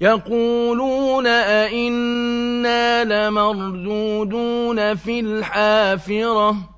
يقولون أئنا لمردودون في الحافرة